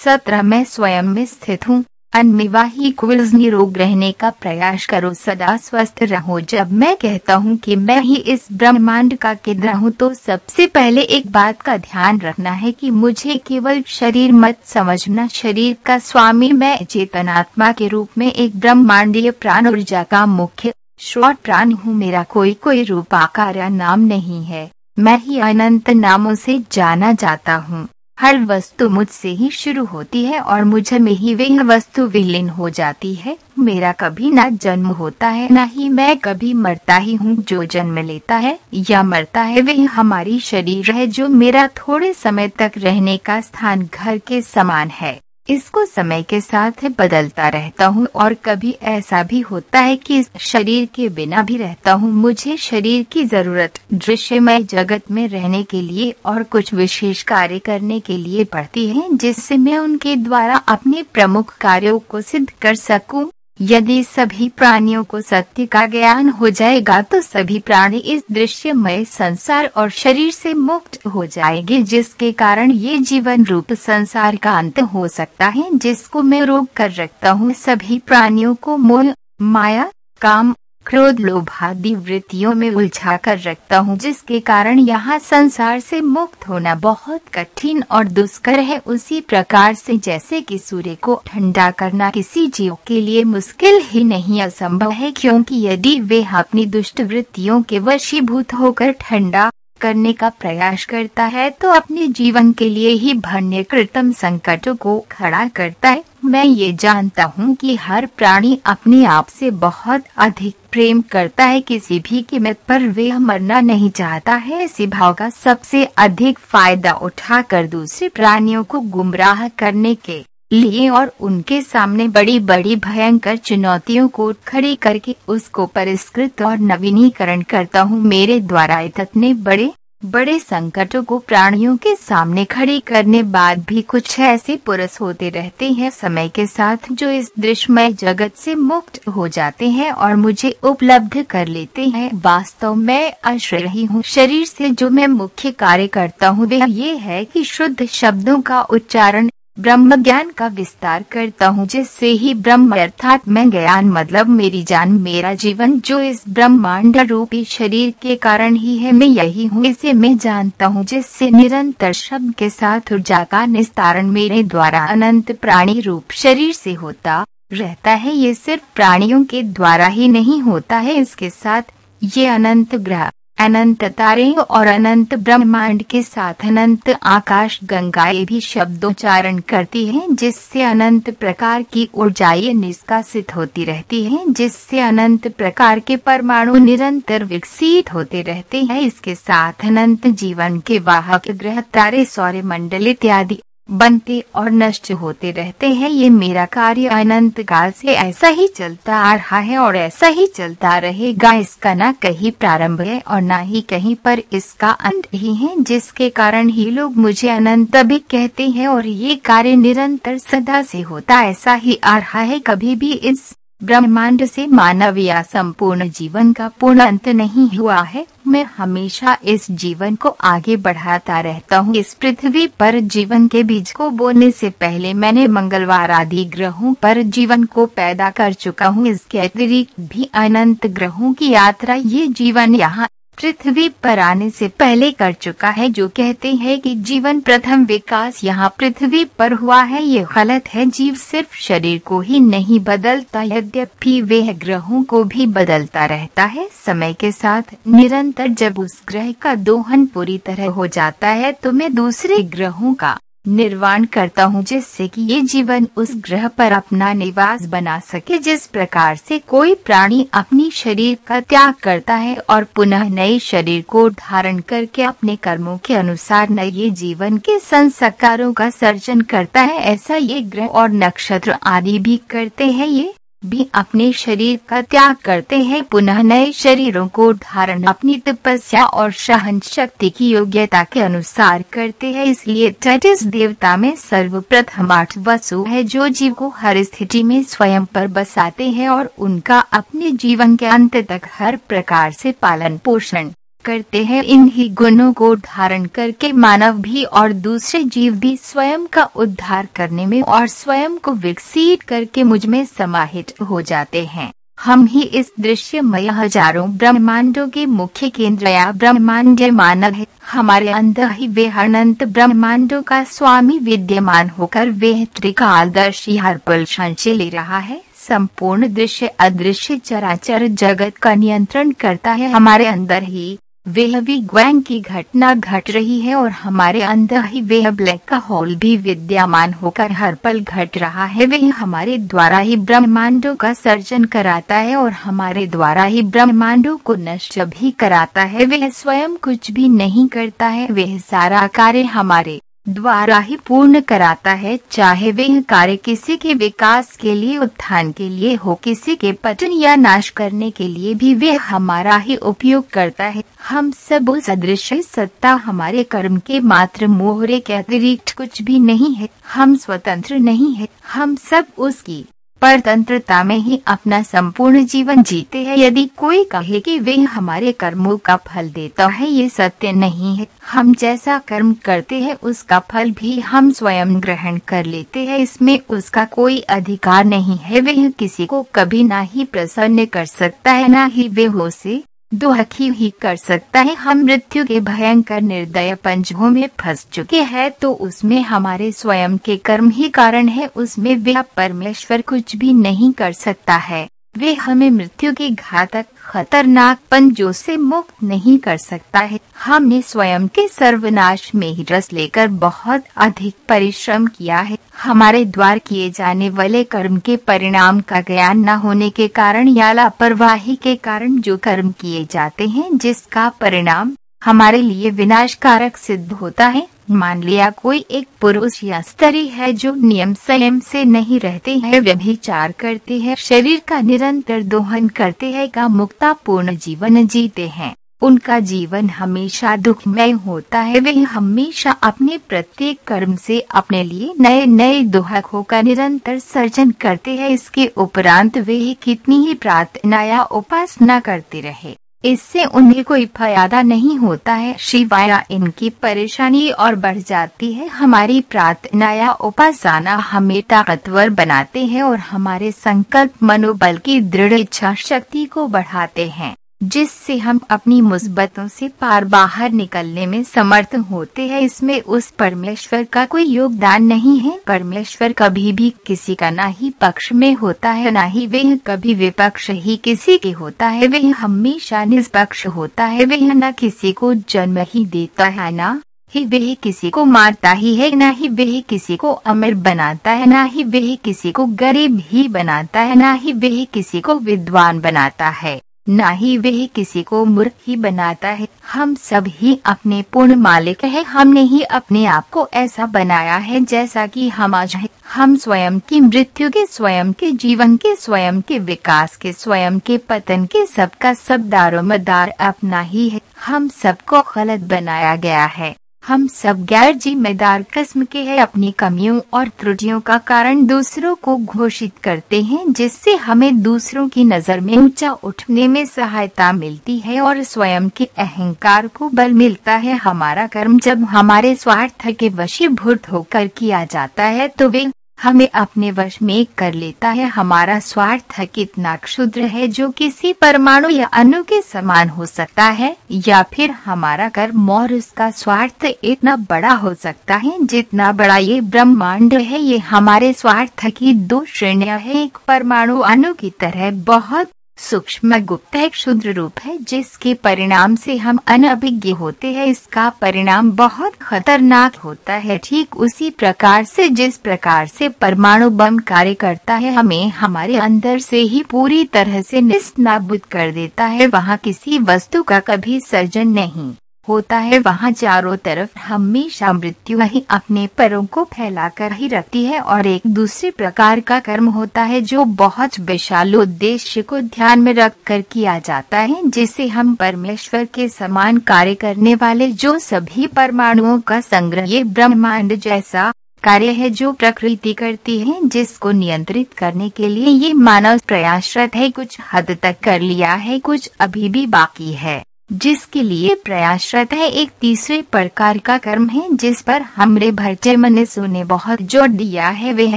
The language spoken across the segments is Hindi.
सत्रह मैं स्वयं में स्थित हूँ। अनविवाही क्विज निरोग रहने का प्रयास करो, सदा स्वस्थ रहो। जब मैं कहता हूँ कि मैं ही इस ब्रह्मांड का केंद्र हूँ तो सबसे पहले एक बात का ध्यान रखना है कि मुझे केवल शरीर मत समझना। शरीर का स्वामी मैं चेतनात्मा के रूप में एक ब्रह्मांडीय प्राण ऊर्जा का मुख्य श्रोत प्राण हूँ। मेरा कोई कोई रूप आकार या नाम नहीं है। मैं ही अनंत नामों से जाना जाता हूँ। हर वस्तु मुझसे ही शुरू होती है और मुझे में ही वह वस्तु विलीन हो जाती है। मेरा कभी ना जन्म होता है, ना ही मैं कभी मरता ही हूँ। जो जन्म लेता है या मरता है वह हमारी शरीर है जो मेरा थोड़े समय तक रहने का स्थान घर के समान है। इसको समय के साथ बदलता रहता हूँ और कभी ऐसा भी होता है कि इस शरीर के बिना भी रहता हूँ। मुझे शरीर की ज़रूरत दृश्यमय जगत में रहने के लिए और कुछ विशेष कार्य करने के लिए पड़ती है, जिससे मैं उनके द्वारा अपने प्रमुख कार्यों को सिद्ध कर सकूँ। यदि सभी प्राणियों को सत्य का ज्ञान हो जाएगा तो सभी प्राणी इस दृश्यमय संसार और शरीर से मुक्त हो जाएँगे, जिसके कारण ये जीवन रूप संसार का अंत हो सकता है, जिसको मैं रोक कर रखता हूँ। सभी प्राणियों को मूल, माया, काम क्रोध लोभादि वृत्तियों में उलझा कर रखता हूँ, जिसके कारण यहाँ संसार से मुक्त होना बहुत कठिन और दुष्कर है। उसी प्रकार से जैसे कि सूर्य को ठंडा करना किसी जीव के लिए मुश्किल ही नहीं असंभव है, क्योंकि यदि वे अपनी दुष्ट वृत्तियों के वशीभूत होकर ठंडा करने का प्रयास करता है तो अपने जीवन के लिए ही भन्य कृतम संकटों को खड़ा करता है। मैं ये जानता हूँ कि हर प्राणी अपने आप से बहुत अधिक प्रेम करता है। किसी भी कीमत पर वे मरना नहीं चाहता है। इसी भाव का सबसे अधिक फ़ायदा उठाकर दूसरे प्राणियों को गुमराह करने के लिए और उनके सामने बड़ी बड़ी भयंकर चुनौतियों को खड़ी करके उसको परिष्कृत और नवीनीकरण करता हूँ। मेरे द्वारा इतने बड़े बड़े संकटों को प्राणियों के सामने खड़ी करने बाद भी कुछ ऐसे पुरुष होते रहते हैं समय के साथ जो इस दृश्यमय जगत से मुक्त हो जाते हैं और मुझे उपलब्ध कर लेते हैं। वास्तव में आश्रय रही हूँ। शरीर से जो मैं मुख्य कार्य करता हूँ, वह ये है कि शुद्ध शब्दों का उच्चारण ब्रह्म ज्ञान का विस्तार करता हूँ, जिससे ही ब्रह्म अर्थात मैं ज्ञान मतलब मेरी जान, मेरा जीवन, जो इस ब्रह्मांड रूपी शरीर के कारण ही है, मैं यही हूँ, इसे मैं जानता हूँ, जिससे निरंतर शब्द के साथ ऊर्जा का निस्तारण मेरे द्वारा अनंत प्राणी रूप शरीर से होता रहता है। ये सिर्फ़ प्राणियों के द्वारा ही नहीं होता है, इसके साथ ये अनंत ग्रह अनंत तारे और अनंत ब्रह्मांड के साथ अनंत आकाश गंगाएँ भी शब्दोच्चारण करती हैं, जिससे अनंत प्रकार की ऊर्जाएँ निष्कासित होती रहती हैं, जिससे अनंत प्रकार के परमाणु निरंतर विकसित होते रहते हैं। इसके साथ अनंत जीवन के वाहक, ग्रह, तारे सौर्य मंडल इत्यादि बनते और नष्ट होते रहते हैं। ये मेरा कार्य अनंत काल से ऐसा ही चलता आ रहा है और ऐसा ही चलता रहेगा। इसका ना कहीं प्रारंभ है और ना ही कहीं पर इसका अंत ही है, जिसके कारण ही लोग मुझे अनंत भी कहते हैं और ये कार्य निरंतर सदा से होता ऐसा ही आ रहा है। कभी भी इस ब्रह्मांड से मानव या संपूर्ण जीवन का पूर्ण अंत नहीं हुआ है। मैं हमेशा इस जीवन को आगे बढ़ाता रहता हूँ। इस पृथ्वी पर जीवन के बीज को बोने से पहले मैंने मंगलवार आदि ग्रहों पर जीवन को पैदा कर चुका हूँ। इसके अतिरिक्त भी अनंत ग्रहों की यात्रा ये जीवन यहाँ पृथ्वी पर आने से पहले कर चुका है जो कहते हैं कि जीवन प्रथम विकास यहाँ पृथ्वी पर हुआ है। ये गलत है, जीव सिर्फ़ शरीर को ही नहीं बदलता, यद्यपि वह ग्रहों को भी बदलता रहता है। समय के साथ निरंतर जब उस ग्रह का दोहन पूरी तरह हो जाता है तो मैं दूसरे ग्रहों का निर्वाण करता हूँ जिससे कि ये जीवन उस ग्रह पर अपना निवास बना सके, जिस प्रकार से कोई प्राणी अपनी शरीर का त्याग करता है और पुनः नए शरीर को धारण करके अपने कर्मों के अनुसार नए जीवन के संस्कारों का सर्जन करता है। ऐसा ये ग्रह और नक्षत्र आदि भी करते हैं, ये भी अपने शरीर का त्याग करते हैं। पुनः नए शरीरों को धारण अपनी तपस्या और सहन शक्ति की योग्यता के अनुसार करते हैं। इसलिए टटिस देवता में सर्वप्रथम आठ वसु है जो जीव को हर स्थिति में स्वयं पर बसाते हैं और उनका अपने जीवन के अंत तक हर प्रकार से पालन पोषण करते हैं, इन्हीं गुणों को धारण करके मानव भी और दूसरे जीव भी स्वयं का उद्धार करने में और स्वयं को विकसित करके मुझमें समाहित हो जाते हैं। हम ही इस दृश्य में हज़ारों ब्रह्मांडों के मुख्य केंद्र या ब्रह्मांड मानव है। हमारे अंदर ही वे अनंत ब्रह्मांडों का स्वामी विद्यमान होकर वे त्रिकालदर्शी पल संचय ले रहा है। संपूर्ण दृश्य अदृश्य चराचर जगत का नियंत्रण करता है। हमारे अंदर ही वह ग्वैंग की घटना घट रही है और हमारे अंदर ही वह ब्लैक का होल भी विद्यमान होकर हर पल घट रहा है। वह हमारे द्वारा ही ब्रह्मांडों का सर्जन कराता है और हमारे द्वारा ही ब्रह्मांडों को नष्ट भी कराता है। वह स्वयं कुछ भी नहीं करता है। वह सारा कार्य हमारे द्वारा ही पूर्ण कराता है, चाहे वह कार्य किसी के विकास के लिए, उत्थान के लिए हो, किसी के पतन या नाश करने के लिए भी वह हमारा ही उपयोग करता है। हम सब उस अदृश्य सत्ता हमारे कर्म के मात्र मोहरे के अतिरिक्त कुछ भी नहीं है। हम स्वतंत्र नहीं है। हम सब उसकी परतंत्रता में ही अपना संपूर्ण जीवन जीते हैं। यदि कोई कहे कि वे हमारे कर्मों का फल देता है, ये सत्य नहीं है। हम जैसा कर्म करते हैं, उसका फल भी हम स्वयं ग्रहण कर लेते हैं। इसमें उसका कोई अधिकार नहीं है। वह किसी को कभी ना ही प्रसन्न कर सकता है, ना ही वे हो से दुखी ही कर सकता है। हम मृत्यु के भयंकर निर्दय पंजों में फंस चुके हैं तो उसमें हमारे स्वयं के कर्म ही कारण है। उसमें वह परमेश्वर कुछ भी नहीं कर सकता है। वे हमें मृत्यु के घातक, खतरनाक पंजों से मुक्त नहीं कर सकता है। हमने स्वयं के सर्वनाश में ही रस लेकर बहुत अधिक परिश्रम किया है। हमारे द्वार किए जाने वाले कर्म के परिणाम का ज्ञान न होने के कारण या लापरवाही के कारण जो कर्म किए जाते हैं, जिसका परिणाम हमारे लिए विनाशकारक सिद्ध होता है मान लिया, कोई एक पुरुष या स्त्री है जो नियम संयम से नहीं रहते हैं, व्यभिचार करते हैं, शरीर का निरंतर दोहन करते हैं, का मुक्ता पूर्ण जीवन जीते हैं। उनका जीवन हमेशा दुखमय होता है, वे हमेशा अपने प्रत्येक कर्म से अपने लिए नए नए दोहकों का निरंतर सर्जन करते हैं, इसके उपरांत वे कितनी ही प्रार्थना या उपासना करते रहे। इससे उन्हें कोई फ़ायदा नहीं होता है। शिवाया इनकी परेशानी और बढ़ जाती है। हमारी प्रार्थना या उपासना हमें ताकतवर बनाते हैं और हमारे संकल्प मनोबल की दृढ़ इच्छा शक्ति को बढ़ाते हैं। जिससे हम अपनी मुसीबतों से पार बाहर निकलने में समर्थ होते हैं। इसमें उस परमेश्वर का कोई योगदान नहीं है। परमेश्वर कभी भी किसी का ना ही पक्ष में होता है, ना ही वह कभी विपक्ष ही किसी के होता है। वह हमेशा निष्पक्ष होता है। वह न किसी को जन्म ही देता है, ना ही वह किसी को मारता ही है, ना ही वह किसी को अमीर बनाता है, ना ही वह किसी को गरीब ही बनाता है, ना ही वह किसी को विद्वान बनाता है। ना ही वह किसी को मूर्ख ही बनाता है। हम सब ही अपने पूर्ण मालिक है। हमने ही अपने आप को ऐसा बनाया है जैसा कि हम आज है। हम स्वयं की मृत्यु के, स्वयं के जीवन के, स्वयं के विकास के, स्वयं के पतन के सबका सब दारोमदार अपना ही है। हम सबको गलत बनाया गया है। हम सब गैर जिम्मेदार किस्म के हैं, अपनी कमियों और त्रुटियों का कारण दूसरों को घोषित करते हैं, जिससे हमें दूसरों की नज़र में ऊँचा उठने में सहायता मिलती है और स्वयं के अहंकार को बल मिलता है। हमारा कर्म जब हमारे स्वार्थ के वशीभूत होकर किया जाता है तो वे हमें अपने वश में कर लेता है। हमारा स्वार्थ कितना क्षुद्र है जो किसी परमाणु या अनु के समान हो सकता है, या फिर हमारा कर्म और उसका स्वार्थ इतना बड़ा हो सकता है जितना बड़ा ये ब्रह्मांड है। ये हमारे स्वार्थ की दो श्रेणियाँ है। एक परमाणु अनु की तरह बहुत सूक्ष्म गुप्त एक शुद्र रूप है, जिसके परिणाम से हम अनभिज्ञ होते हैं। इसका परिणाम बहुत खतरनाक होता है। ठीक उसी प्रकार से, जिस प्रकार से परमाणु बम कार्य करता है, हमें हमारे अंदर से ही पूरी तरह से निस्नाबुद कर देता है। वहाँ किसी वस्तु का कभी सर्जन नहीं। होता है, वहाँ चारों तरफ़ हमेशा मृत्यु ही अपने परों को फैलाकर ही रखती है और एक दूसरे प्रकार का कर्म होता है, जो बहुत विशाल उद्देश्य को ध्यान में रख कर किया जाता है, जिसे हम परमेश्वर के समान कार्य करने वाले, जो सभी परमाणुओं का संग्रह, ये ब्रह्मांड जैसा कार्य है, जो प्रकृति करती है, जिसको नियंत्रित करने के लिए ये मानव प्रयासरत है, कुछ हद तक कर लिया है, कुछ अभी भी बाकी है। जिसके लिए प्रयासरत है, एक तीसरे प्रकार का कर्म है, जिस पर हमरे भरचे मनुष्यों ने बहुत ज़ोर दिया है, वह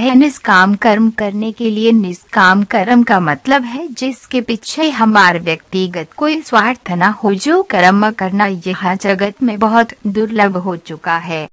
है निष्काम कर्म करने के लिए निष्काम कर्म का मतलब है, जिसके पीछे हमारे व्यक्तिगत कोई स्वार्थ न हो, जो कर्म करना यह जगत में बहुत दुर्लभ हो चुका है।